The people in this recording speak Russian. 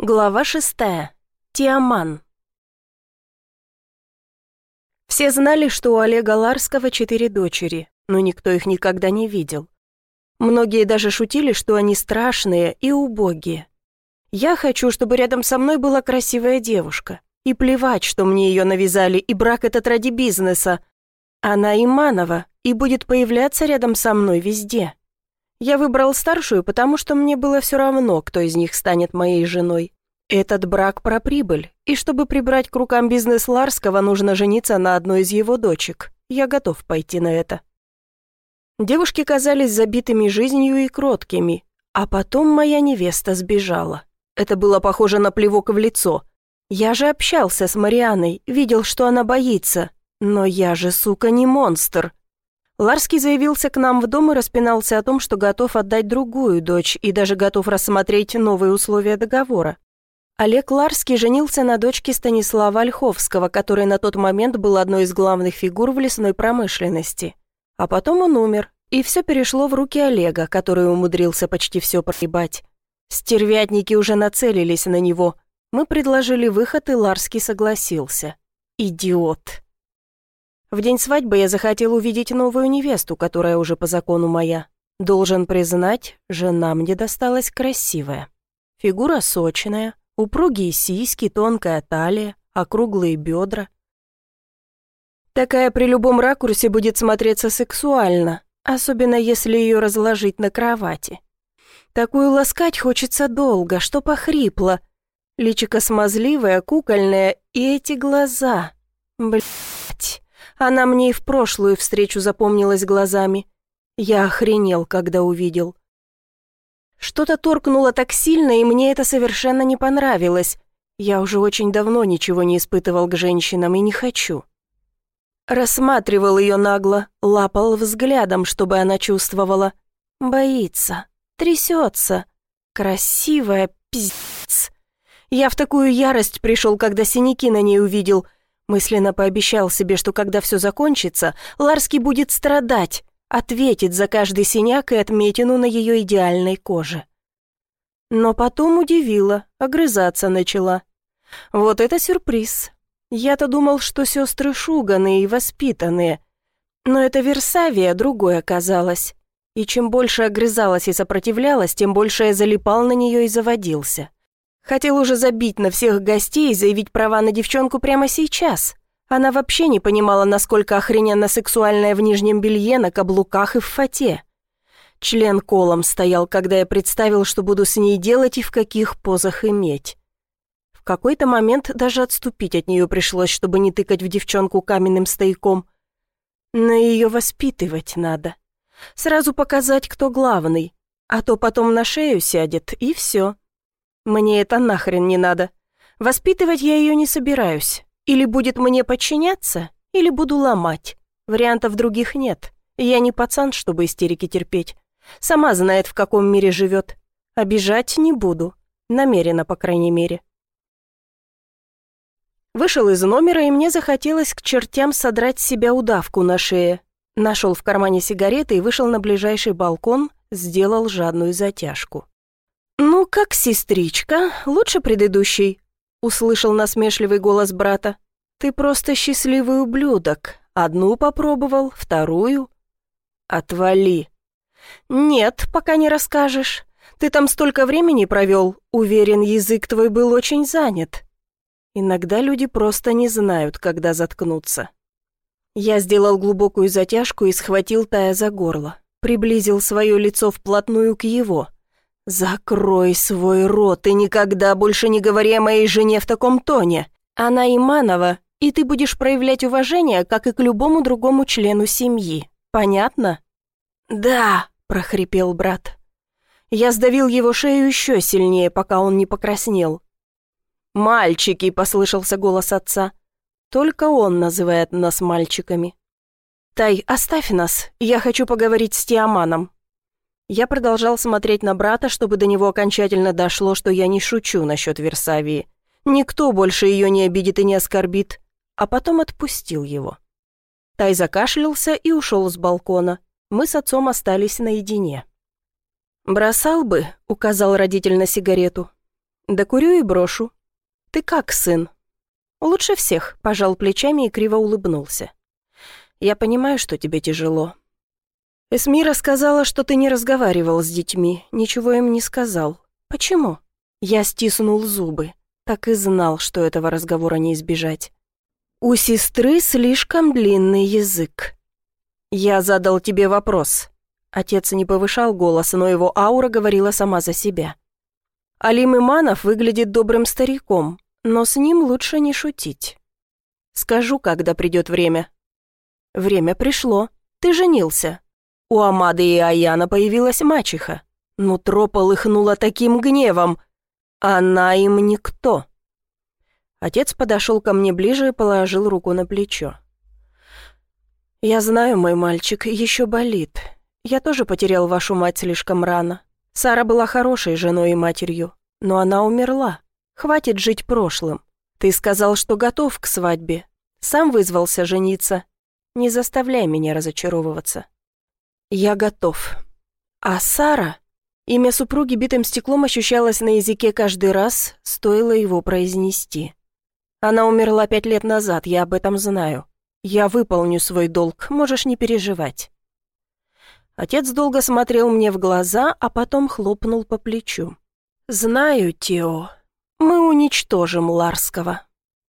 Глава шестая. Тиаман. Все знали, что у Олега Ларского четыре дочери, но никто их никогда не видел. Многие даже шутили, что они страшные и убогие. Я хочу, чтобы рядом со мной была красивая девушка. И плевать, что мне ее навязали, и брак этот ради бизнеса. Она Иманова и будет появляться рядом со мной везде. Я выбрал старшую, потому что мне было все равно, кто из них станет моей женой. Этот брак про прибыль, и чтобы прибрать к рукам бизнес Ларского, нужно жениться на одной из его дочек. Я готов пойти на это. Девушки казались забитыми жизнью и кроткими, а потом моя невеста сбежала. Это было похоже на плевок в лицо. Я же общался с Марианой, видел, что она боится. Но я же, сука, не монстр. Ларский заявился к нам в дом и распинался о том, что готов отдать другую дочь и даже готов рассмотреть новые условия договора. Олег Ларский женился на дочке Станислава Ольховского, который на тот момент был одной из главных фигур в лесной промышленности. А потом он умер, и все перешло в руки Олега, который умудрился почти все проебать. Стервятники уже нацелились на него. Мы предложили выход, и Ларский согласился. Идиот. В день свадьбы я захотел увидеть новую невесту, которая уже по закону моя. Должен признать, жена мне досталась красивая. Фигура сочная, упругие сиськи, тонкая талия, округлые бедра. Такая при любом ракурсе будет смотреться сексуально, особенно если ее разложить на кровати. Такую ласкать хочется долго, что похрипло. Личико смазливое, кукольное, и эти глаза. Блять. Она мне и в прошлую встречу запомнилась глазами. Я охренел, когда увидел. Что-то торкнуло так сильно, и мне это совершенно не понравилось. Я уже очень давно ничего не испытывал к женщинам и не хочу. Рассматривал ее нагло, лапал взглядом, чтобы она чувствовала. Боится, трясется. Красивая пиздец. Я в такую ярость пришел, когда синяки на ней увидел — Мысленно пообещал себе, что когда все закончится, Ларский будет страдать, ответит за каждый синяк и отметину на ее идеальной коже. Но потом удивила, огрызаться начала. Вот это сюрприз. Я-то думал, что сестры шуганые и воспитанные. Но это Версавия другой оказалась. И чем больше огрызалась и сопротивлялась, тем больше я залипал на нее и заводился. Хотел уже забить на всех гостей и заявить права на девчонку прямо сейчас. Она вообще не понимала, насколько охрененно сексуальная в нижнем белье, на каблуках и в фате. Член колом стоял, когда я представил, что буду с ней делать и в каких позах иметь. В какой-то момент даже отступить от нее пришлось, чтобы не тыкать в девчонку каменным стояком. Но ее воспитывать надо. Сразу показать, кто главный, а то потом на шею сядет, и все. Мне это нахрен не надо. Воспитывать я ее не собираюсь. Или будет мне подчиняться, или буду ломать. Вариантов других нет. Я не пацан, чтобы истерики терпеть. Сама знает, в каком мире живет. Обижать не буду. Намеренно, по крайней мере. Вышел из номера, и мне захотелось к чертям содрать с себя удавку на шее. Нашел в кармане сигареты и вышел на ближайший балкон, сделал жадную затяжку. «Ну, как сестричка, лучше предыдущей», — услышал насмешливый голос брата. «Ты просто счастливый ублюдок. Одну попробовал, вторую». «Отвали». «Нет, пока не расскажешь. Ты там столько времени провел, уверен, язык твой был очень занят». Иногда люди просто не знают, когда заткнуться. Я сделал глубокую затяжку и схватил Тая за горло, приблизил свое лицо вплотную к его — «Закрой свой рот и никогда больше не говори о моей жене в таком тоне. Она Иманова, и ты будешь проявлять уважение, как и к любому другому члену семьи. Понятно?» «Да», — прохрипел брат. Я сдавил его шею еще сильнее, пока он не покраснел. «Мальчики!» — послышался голос отца. Только он называет нас мальчиками. «Тай, оставь нас, я хочу поговорить с Тиаманом». Я продолжал смотреть на брата, чтобы до него окончательно дошло, что я не шучу насчет Версавии. Никто больше ее не обидит и не оскорбит. А потом отпустил его. Тай закашлялся и ушел с балкона. Мы с отцом остались наедине. «Бросал бы», — указал родитель на сигарету. Докурю и брошу. Ты как, сын? Лучше всех, пожал плечами и криво улыбнулся. Я понимаю, что тебе тяжело. Эсмира сказала, что ты не разговаривал с детьми, ничего им не сказал. Почему? Я стиснул зубы. Так и знал, что этого разговора не избежать. У сестры слишком длинный язык. Я задал тебе вопрос. Отец не повышал голос, но его аура говорила сама за себя. Алим Иманов выглядит добрым стариком, но с ним лучше не шутить. Скажу, когда придет время. Время пришло. Ты женился. У Амады и Аяна появилась мачеха. Нутро полыхнуло таким гневом. Она им никто. Отец подошел ко мне ближе и положил руку на плечо. «Я знаю, мой мальчик, еще болит. Я тоже потерял вашу мать слишком рано. Сара была хорошей женой и матерью, но она умерла. Хватит жить прошлым. Ты сказал, что готов к свадьбе. Сам вызвался жениться. Не заставляй меня разочаровываться». «Я готов. А Сара...» Имя супруги битым стеклом ощущалось на языке каждый раз, стоило его произнести. Она умерла пять лет назад, я об этом знаю. Я выполню свой долг, можешь не переживать». Отец долго смотрел мне в глаза, а потом хлопнул по плечу. «Знаю, Тео, мы уничтожим Ларского».